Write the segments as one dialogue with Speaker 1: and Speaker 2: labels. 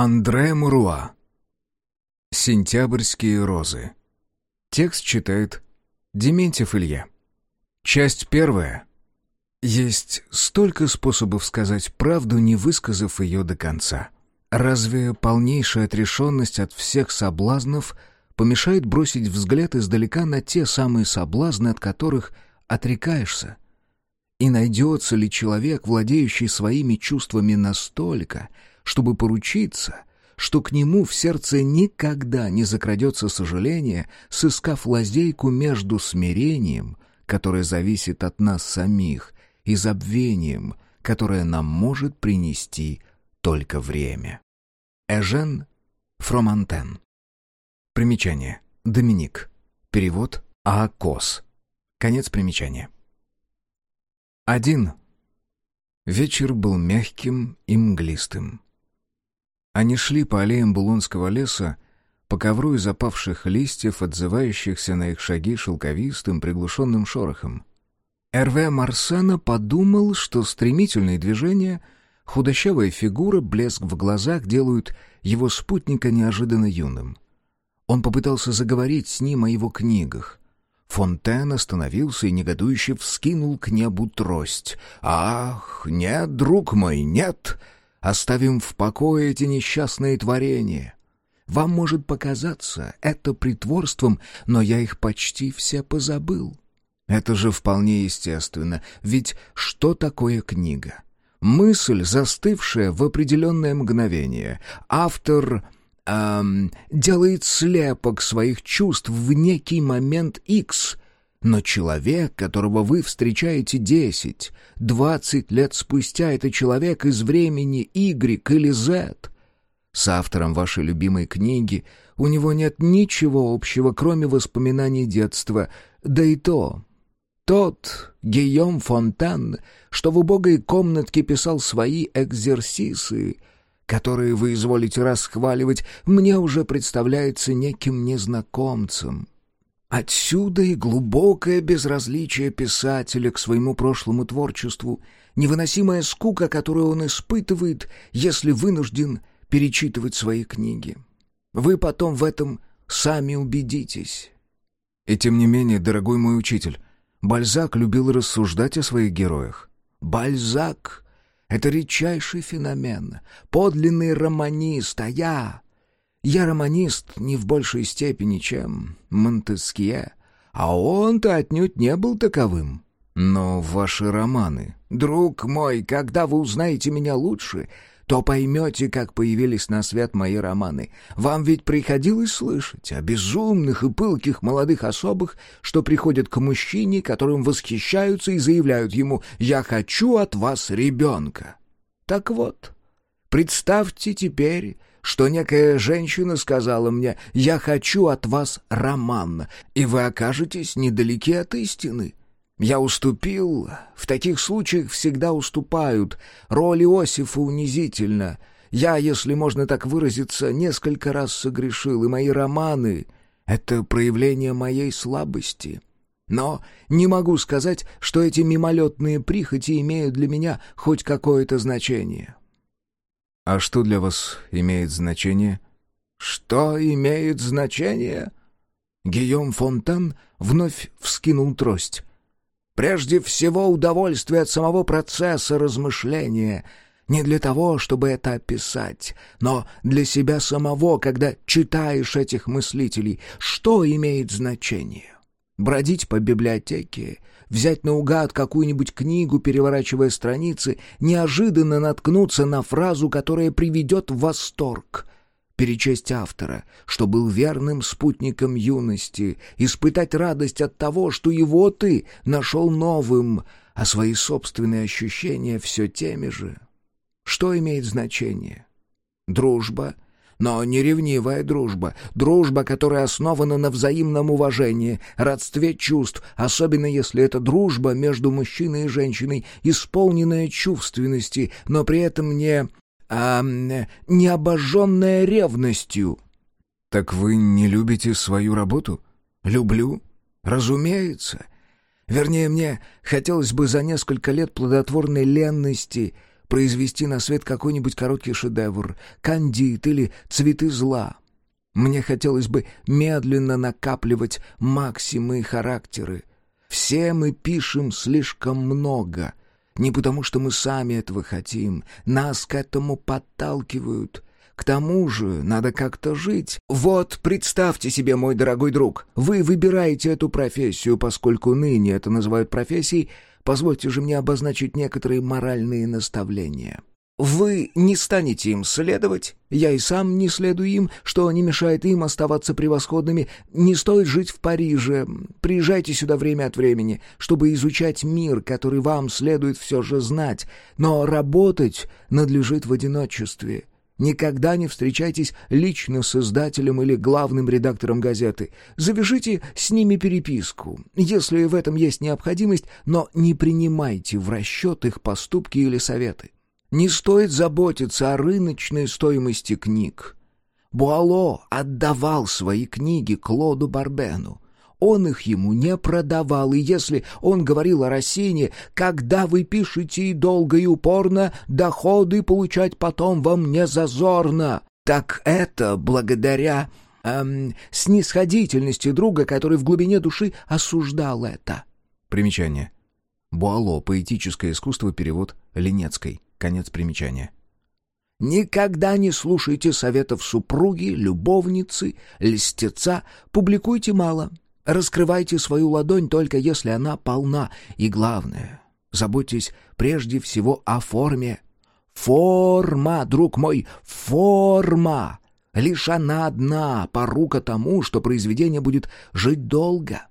Speaker 1: Андре Муруа. Сентябрьские розы. Текст читает Дементьев Илья. Часть первая. Есть столько способов сказать правду, не высказав ее до конца. Разве полнейшая отрешенность от всех соблазнов помешает бросить взгляд издалека на те самые соблазны, от которых отрекаешься? И найдется ли человек, владеющий своими чувствами настолько, чтобы поручиться, что к нему в сердце никогда не закрадется сожаление, сыскав лазейку между смирением, которое зависит от нас самих, и забвением, которое нам может принести только время. Эжен Фромантен. Примечание. Доминик. Перевод Аакос. Конец примечания. Один. Вечер был мягким и мглистым. Они шли по аллеям Булонского леса, по ковру из опавших листьев, отзывающихся на их шаги шелковистым приглушенным шорохом. Эрве Марсена подумал, что стремительные движения, худощавая фигура, блеск в глазах делают его спутника неожиданно юным. Он попытался заговорить с ним о его книгах. Фонтен остановился и негодующе вскинул к небу трость. «Ах, нет, друг мой, нет! Оставим в покое эти несчастные творения!» Вам может показаться это притворством, но я их почти все позабыл. Это же вполне естественно, ведь что такое книга? Мысль, застывшая в определенное мгновение. Автор эм, делает слепок своих чувств в некий момент X, но человек, которого вы встречаете десять, двадцать лет спустя, это человек из времени Y или Z. С автором вашей любимой книги у него нет ничего общего, кроме воспоминаний детства, да и то тот Гийом Фонтан, что в убогой комнатке писал свои экзерсисы, которые вы изволите расхваливать, мне уже представляется неким незнакомцем. Отсюда и глубокое безразличие писателя к своему прошлому творчеству, невыносимая скука, которую он испытывает, если вынужден перечитывать свои книги. Вы потом в этом сами убедитесь. И тем не менее, дорогой мой учитель, Бальзак любил рассуждать о своих героях. Бальзак — это редчайший феномен, подлинный романист, а я... Я романист не в большей степени, чем Монтескье, а он-то отнюдь не был таковым. Но ваши романы... Друг мой, когда вы узнаете меня лучше, то поймете, как появились на свет мои романы. Вам ведь приходилось слышать о безумных и пылких молодых особых, что приходят к мужчине, которым восхищаются и заявляют ему «Я хочу от вас ребенка». Так вот, представьте теперь, что некая женщина сказала мне «Я хочу от вас роман», и вы окажетесь недалеки от истины. Я уступил. В таких случаях всегда уступают. Роль Иосифа унизительна. Я, если можно так выразиться, несколько раз согрешил, и мои романы — это проявление моей слабости. Но не могу сказать, что эти мимолетные прихоти имеют для меня хоть какое-то значение.
Speaker 2: А что для вас имеет значение?
Speaker 1: Что имеет значение? Гийом Фонтан вновь вскинул трость. Прежде всего удовольствие от самого процесса размышления, не для того, чтобы это описать, но для себя самого, когда читаешь этих мыслителей, что имеет значение. Бродить по библиотеке, взять наугад какую-нибудь книгу, переворачивая страницы, неожиданно наткнуться на фразу, которая приведет в восторг — перечесть автора, что был верным спутником юности, испытать радость от того, что его ты нашел новым, а свои собственные ощущения все теми же. Что имеет значение? Дружба — но не ревнивая дружба. Дружба, которая основана на взаимном уважении, родстве чувств, особенно если это дружба между мужчиной и женщиной, исполненная чувственности, но при этом не а не обожженная ревностью».
Speaker 2: «Так вы не любите свою работу?»
Speaker 1: «Люблю. Разумеется. Вернее, мне хотелось бы за несколько лет плодотворной ленности произвести на свет какой-нибудь короткий шедевр, кандид или цветы зла. Мне хотелось бы медленно накапливать максимы и характеры. Все мы пишем слишком много. Не потому, что мы сами этого хотим. Нас к этому подталкивают. К тому же надо как-то жить. Вот представьте себе, мой дорогой друг, вы выбираете эту профессию, поскольку ныне это называют профессией, позвольте же мне обозначить некоторые моральные наставления. Вы не станете им следовать, я и сам не следую им, что не мешает им оставаться превосходными. Не стоит жить в Париже. Приезжайте сюда время от времени, чтобы изучать мир, который вам следует все же знать. Но работать надлежит в одиночестве. Никогда не встречайтесь лично с издателем или главным редактором газеты. Завяжите с ними переписку, если в этом есть необходимость, но не принимайте в расчет их поступки или советы. Не стоит заботиться о рыночной стоимости книг. Буало отдавал свои книги Клоду Барбену. Он их ему не продавал, и если он говорил о Россине, когда вы пишете и долго и упорно, доходы получать потом вам не зазорно, так это благодаря эм, снисходительности друга, который в глубине души осуждал это.
Speaker 2: Примечание. Буало. Поэтическое искусство. Перевод Ленецкой. Конец примечания.
Speaker 1: Никогда не слушайте советов супруги, любовницы, льстеца, публикуйте мало. Раскрывайте свою ладонь только если она полна. И главное, заботьтесь прежде всего о форме. Форма, друг мой, форма. Лишь она одна порука тому, что произведение будет жить долго.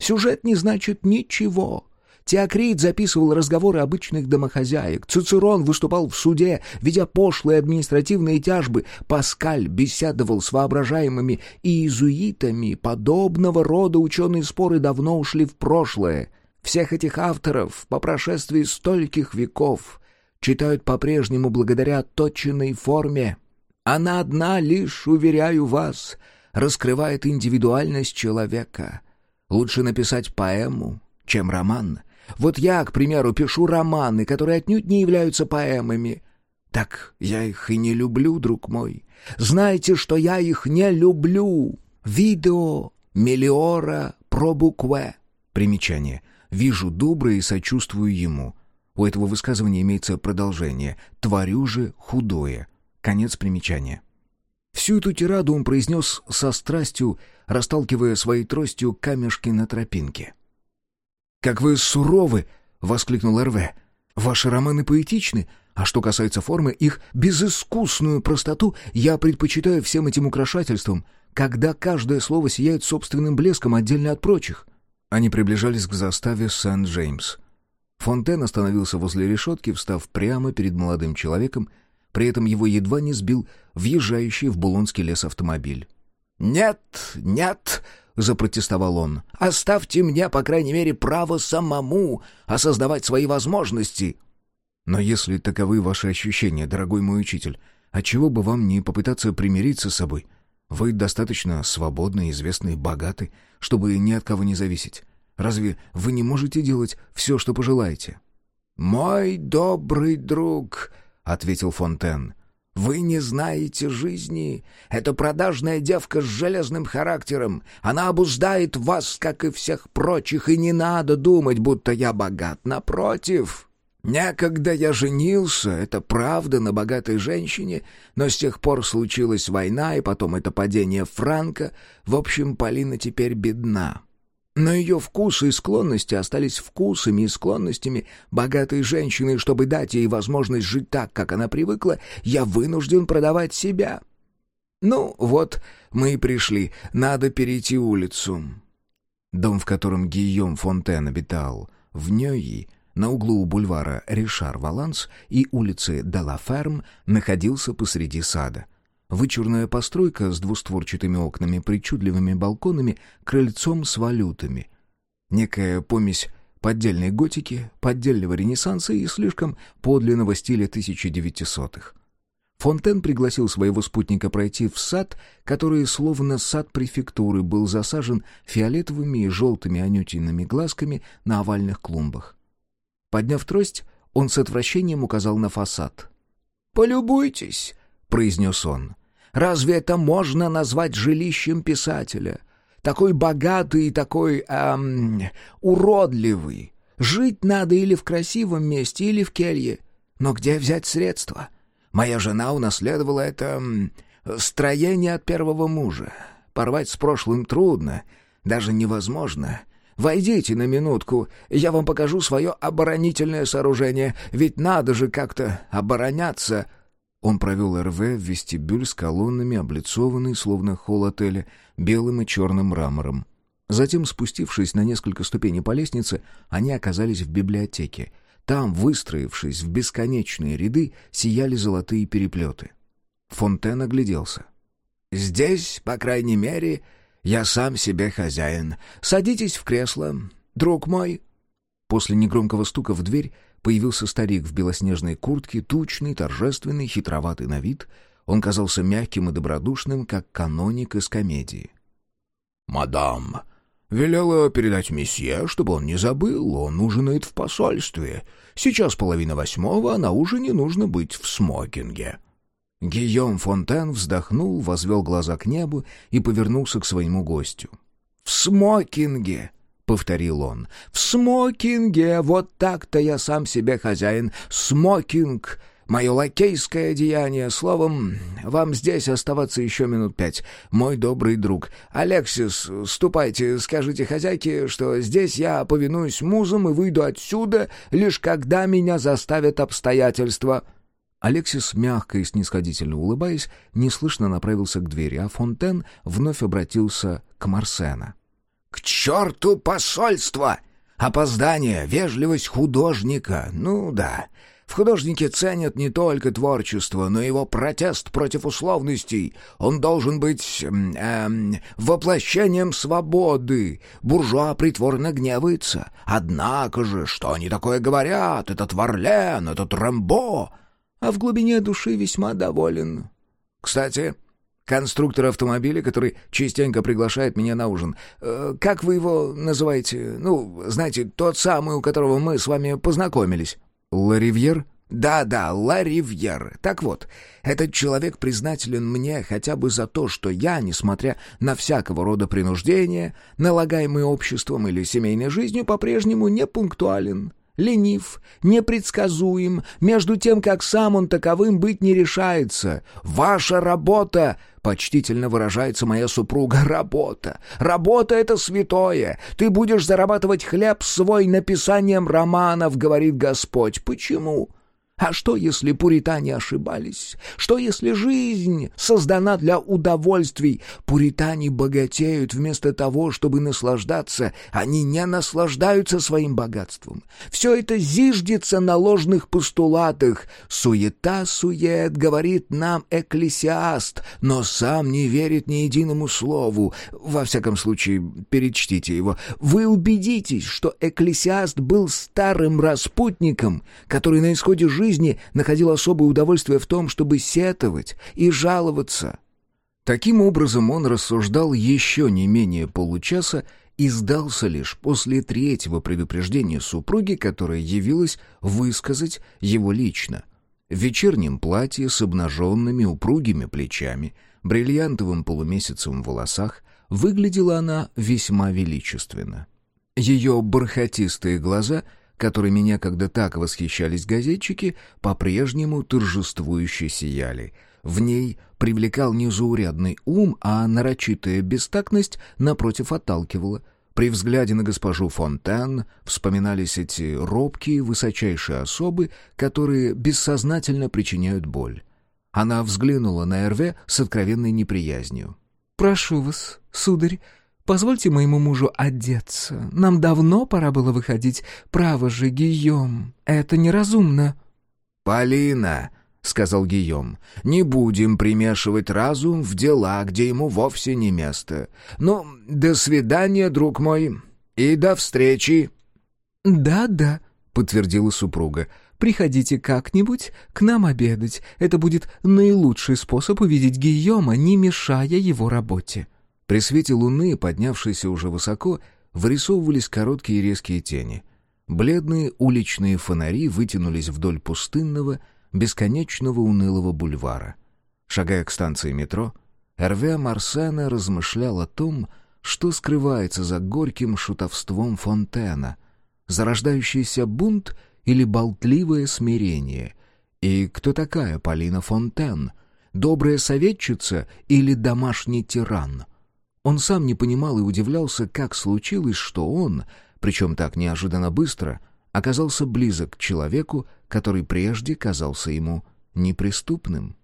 Speaker 1: Сюжет не значит ничего. Теокрит записывал разговоры обычных домохозяек. Цицерон выступал в суде, ведя пошлые административные тяжбы. Паскаль беседовал с воображаемыми иезуитами. Подобного рода ученые споры давно ушли в прошлое. Всех этих авторов по прошествии стольких веков читают по-прежнему благодаря точенной форме. Она одна лишь, уверяю вас, раскрывает индивидуальность человека. Лучше написать поэму, чем роман. Вот я, к примеру, пишу романы, которые отнюдь не являются поэмами. Так я их и не люблю, друг мой. Знаете, что я их не люблю. Видео мелиора пробукве.
Speaker 2: Примечание. Вижу доброе и сочувствую ему. У этого высказывания имеется продолжение. Творю же худое. Конец примечания.
Speaker 1: Всю эту тираду он произнес со страстью, расталкивая своей тростью камешки на тропинке.
Speaker 2: «Как вы суровы!» — воскликнул РВ. «Ваши романы поэтичны, а что касается формы, их безыскусную простоту я предпочитаю всем этим украшательствам, когда каждое слово сияет собственным блеском отдельно от прочих». Они приближались к заставе Сент-Джеймс. Фонтен остановился возле решетки, встав прямо перед молодым человеком, при этом его едва не сбил въезжающий в Булонский лес автомобиль.
Speaker 1: «Нет, нет!» — запротестовал он. «Оставьте мне, по крайней мере, право самому осознавать свои возможности».
Speaker 2: «Но если таковы ваши ощущения, дорогой мой учитель, отчего бы вам не попытаться примириться с собой? Вы достаточно свободны, известны богаты, чтобы ни от кого не зависеть. Разве вы не можете делать все, что пожелаете?»
Speaker 1: «Мой добрый друг», — ответил Фонтен, — вы не знаете жизни. Это продажная девка с железным характером. Она обуздает вас, как и всех прочих, и не надо думать, будто я богат. Напротив, некогда я женился, это правда, на богатой женщине, но с тех пор случилась война, и потом это падение Франка. В общем, Полина теперь бедна. Но ее вкусы и склонности остались вкусами и склонностями богатой женщины, чтобы дать ей возможность жить так, как она привыкла, я вынужден продавать себя. Ну, вот, мы и пришли, надо перейти улицу.
Speaker 2: Дом, в котором Гийом Фонтен обитал, в Нёйи, на углу бульвара Ришар-Валанс и улицы Делаферм, находился посреди сада — Вычурная постройка с двустворчатыми окнами, причудливыми балконами, крыльцом с валютами. Некая помесь поддельной готики, поддельного ренессанса и слишком подлинного стиля 1900-х. Фонтен пригласил своего спутника пройти в сад, который, словно сад префектуры, был засажен фиолетовыми и желтыми анютиными глазками на овальных клумбах. Подняв трость, Он с отвращением указал на фасад. «Полюбуйтесь», — произнес он. «Разве это можно назвать жилищем писателя? Такой богатый и такой... Эм, уродливый. Жить надо или в красивом месте, или в келье. Но где взять средства? Моя жена унаследовала это... строение от первого мужа. Порвать с прошлым трудно, даже невозможно. Войдите на минутку, я вам покажу свое оборонительное сооружение, ведь надо же как-то обороняться». Он провел РВ в вестибюль с колоннами, облицованный, словно холл отеля, белым и черным мрамором. Затем, спустившись на несколько ступеней по лестнице, они оказались в библиотеке. Там, выстроившись в бесконечные ряды, сияли золотые переплеты. Фонтен огляделся. «Здесь, по крайней мере, я сам себе хозяин. Садитесь в кресло, друг мой». После негромкого стука в дверь появился старик в белоснежной куртке, тучный, торжественный, хитроватый на вид. Он казался мягким и добродушным, как каноник из комедии. «Мадам, велела передать месье, чтобы он не забыл, он ужинает в посольстве. Сейчас половина восьмого, а на ужине нужно быть в смокинге». Гийом Фонтен вздохнул, возвел глаза к небу и повернулся к своему гостю. «В смокинге!» — повторил он. «В смокинге! Вот так-то я сам себе хозяин! Смокинг! Мое лакейское одеяние! Словом, вам здесь оставаться еще минут пять, мой добрый друг. Алексис, ступайте, скажите хозяйке, что здесь я повинуюсь музам и выйду отсюда, лишь когда меня заставят обстоятельства». Алексис, мягко и снисходительно улыбаясь, неслышно направился к двери, а Фонтен вновь обратился к Марсена. «К черту посольство! Опоздание, вежливость художника. Ну да, в художнике ценят не только творчество, но и его протест против условностей. Он должен быть эм, воплощением свободы. Буржуа притворно гневается. Однако же, что они такое говорят? Этот Варлен, этот Рэмбо а в глубине души весьма доволен. Кстати, конструктор автомобиля, который частенько приглашает меня на ужин. Э, как вы его называете? Ну, знаете, тот самый, у которого мы с вами познакомились.
Speaker 1: Ларивьер?
Speaker 2: Да-да, Ларивьер. Так вот, этот человек признателен мне хотя бы за то, что я, несмотря на всякого рода принуждения, налагаемые обществом или семейной жизнью, по-прежнему не пунктуален ленив, непредсказуем, между тем, как сам он таковым быть не решается. Ваша работа, почтительно выражается моя супруга, работа. Работа — это святое. Ты будешь зарабатывать хлеб свой написанием романов, говорит Господь. Почему? А что, если пуритане ошибались? Что, если жизнь создана для удовольствий? Пуритане богатеют вместо того, чтобы наслаждаться. Они не наслаждаются своим богатством. Все это зиждется на ложных постулатах. «Суета-сует», — говорит нам экклесиаст, но сам не верит ни единому слову. Во всяком случае, перечтите его. Вы убедитесь, что экклесиаст был старым распутником, который на исходе жизни жизни находил особое удовольствие в том, чтобы сетовать и жаловаться.
Speaker 1: Таким образом он рассуждал еще не менее получаса и сдался лишь после третьего предупреждения супруги, которая явилась высказать его лично. В вечернем платье с обнаженными упругими плечами, бриллиантовым полумесяцем в волосах, выглядела она весьма величественно. Ее бархатистые глаза — которыми некогда так восхищались газетчики, по-прежнему торжествующе сияли. В ней привлекал не заурядный ум, а нарочитая бестактность, напротив, отталкивала. При взгляде на госпожу Фонтен вспоминались эти робкие, высочайшие особы, которые бессознательно причиняют боль. Она взглянула на Эрве с откровенной неприязнью.
Speaker 3: «Прошу вас, сударь, Позвольте моему мужу одеться. Нам давно пора было выходить. Право же, Гийом, это неразумно».
Speaker 2: «Полина», — сказал Гийом, — «не будем примешивать разум в дела, где ему вовсе не место. Ну, до свидания, друг мой, и до встречи».
Speaker 3: «Да-да», — подтвердила супруга, — «приходите как-нибудь к нам обедать. Это будет наилучший способ увидеть Гийома, не мешая его работе».
Speaker 1: При свете луны, поднявшейся уже высоко, вырисовывались короткие резкие тени.
Speaker 2: Бледные уличные фонари вытянулись вдоль пустынного, бесконечного унылого бульвара. Шагая к станции метро, Эрве Марсена размышлял о том, что скрывается за горьким шутовством Фонтена, зарождающийся бунт или болтливое смирение, и кто такая Полина Фонтен, добрая советчица или домашний тиран. Он сам не понимал и удивлялся, как случилось, что он, причем так неожиданно быстро, оказался близок к человеку, который прежде казался ему неприступным.